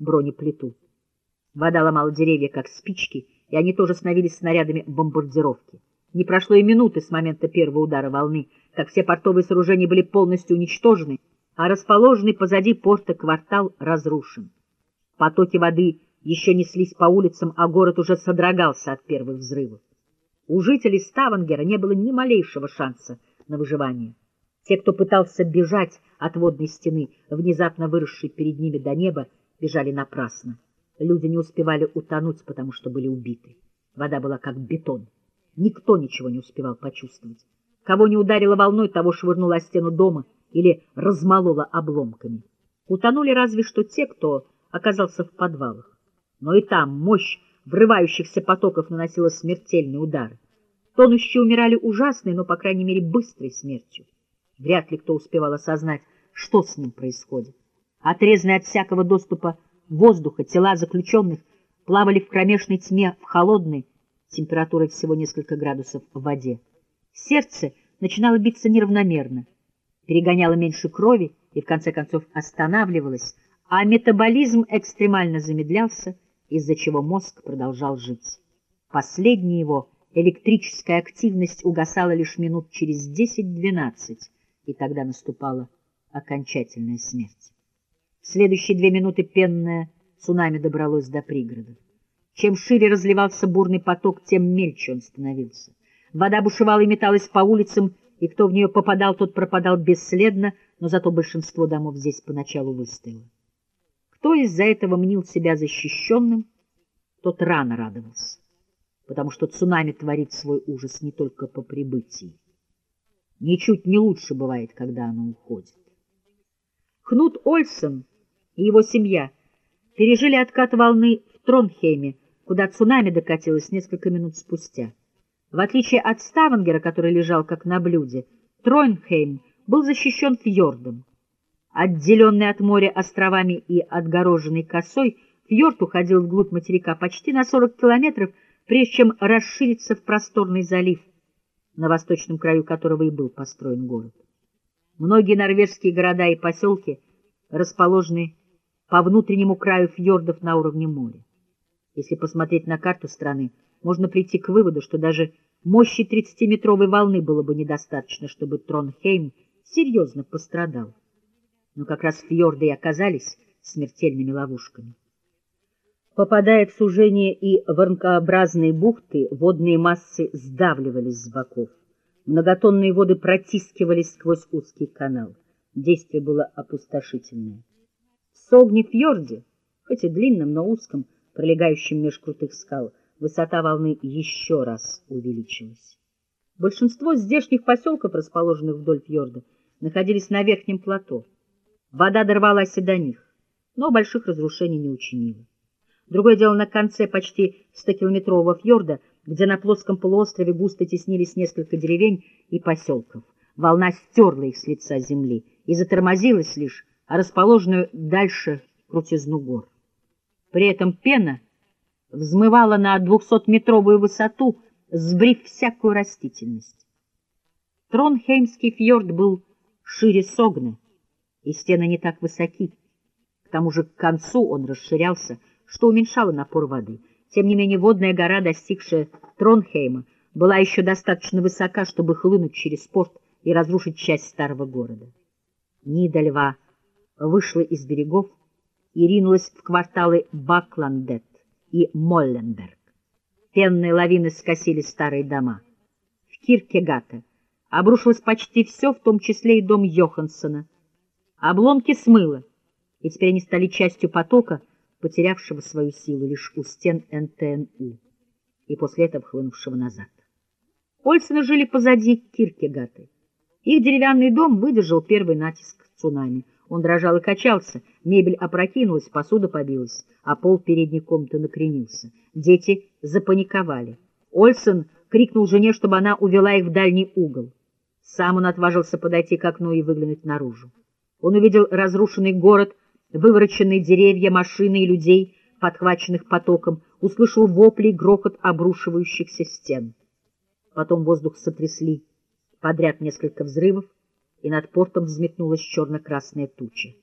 бронеплиту. Вода ломала деревья, как спички, и они тоже становились снарядами бомбардировки. Не прошло и минуты с момента первого удара волны, как все портовые сооружения были полностью уничтожены, а расположенный позади порта квартал разрушен. Потоки воды еще неслись по улицам, а город уже содрогался от первых взрывов. У жителей Ставангера не было ни малейшего шанса на выживание. Те, кто пытался бежать от водной стены, внезапно выросшей перед ними до неба, бежали напрасно. Люди не успевали утонуть, потому что были убиты. Вода была как бетон. Никто ничего не успевал почувствовать. Кого не ударило волной, того швырнуло о стену дома или размололо обломками. Утонули разве что те, кто оказался в подвалах. Но и там мощь врывающихся потоков наносила смертельные удары. Тонущие умирали ужасной, но, по крайней мере, быстрой смертью. Вряд ли кто успевал осознать, что с ним происходит. Отрезанные от всякого доступа воздуха, тела заключенных плавали в кромешной тьме в холодной, температурой всего несколько градусов в воде. Сердце начинало биться неравномерно, перегоняло меньше крови и в конце концов останавливалось, а метаболизм экстремально замедлялся, из-за чего мозг продолжал жить. Последняя его электрическая активность угасала лишь минут через 10-12, и тогда наступала окончательная смерть. Следующие две минуты пенное цунами добралось до пригородов. Чем шире разливался бурный поток, тем мельче он становился. Вода бушевала и металась по улицам, и кто в нее попадал, тот пропадал бесследно, но зато большинство домов здесь поначалу выстояло. Кто из-за этого мнил себя защищенным, тот рано радовался, потому что цунами творит свой ужас не только по прибытии. Ничуть не лучше бывает, когда оно уходит. Кнут Ольсен и его семья пережили откат волны в Тронхейме, куда цунами докатилось несколько минут спустя. В отличие от Ставангера, который лежал как на блюде, Тронхейм был защищен фьордом. Отделенный от моря островами и отгороженный косой, фьорд уходил вглубь материка почти на 40 километров, прежде чем расшириться в просторный залив, на восточном краю которого и был построен город. Многие норвежские города и поселки расположены по внутреннему краю фьордов на уровне моря. Если посмотреть на карту страны, можно прийти к выводу, что даже мощи 30-метровой волны было бы недостаточно, чтобы Тронхейм серьезно пострадал. Но как раз фьорды и оказались смертельными ловушками. Попадая в сужение и воронкообразные бухты, водные массы сдавливались с боков. Многотонные воды протискивались сквозь узкий канал. Действие было опустошительное. В Согне-фьорде, хоть и длинном, но узком, пролегающем меж крутых скал, высота волны еще раз увеличилась. Большинство здешних поселков, расположенных вдоль фьорда, находились на верхнем плато. Вода дорвалась и до них, но больших разрушений не учинила. Другое дело на конце почти 100-километрового фьорда, где на плоском полуострове густо теснились несколько деревень и поселков. Волна стерла их с лица земли и затормозилась лишь, а расположенную дальше крутизну гор. При этом пена взмывала на двухсотметровую высоту, сбрив всякую растительность. Тронхеймский фьорд был шире Согны, и стены не так высоки. К тому же к концу он расширялся, что уменьшало напор воды. Тем не менее водная гора, достигшая Тронхейма, была еще достаточно высока, чтобы хлынуть через порт и разрушить часть старого города. Нида льва вышла из берегов и ринулась в кварталы Бакландет и Молленберг. Пенные лавины скосили старые дома. В Киркегате обрушилось почти все, в том числе и дом Йоханссона. Обломки смыло, и теперь они стали частью потока, потерявшего свою силу лишь у стен НТНУ и после этого хлынувшего назад. Ольсены жили позади Киркегаты. Их деревянный дом выдержал первый натиск цунами — он дрожал и качался, мебель опрокинулась, посуда побилась, а пол передней комнаты накренился. Дети запаниковали. Ольсон крикнул жене, чтобы она увела их в дальний угол. Сам он отважился подойти к окну и выглянуть наружу. Он увидел разрушенный город, вывороченные деревья, машины и людей, подхваченных потоком, услышал вопли и грохот обрушивающихся стен. Потом воздух сотрясли подряд несколько взрывов, и над портом взметнулась черно-красная туча.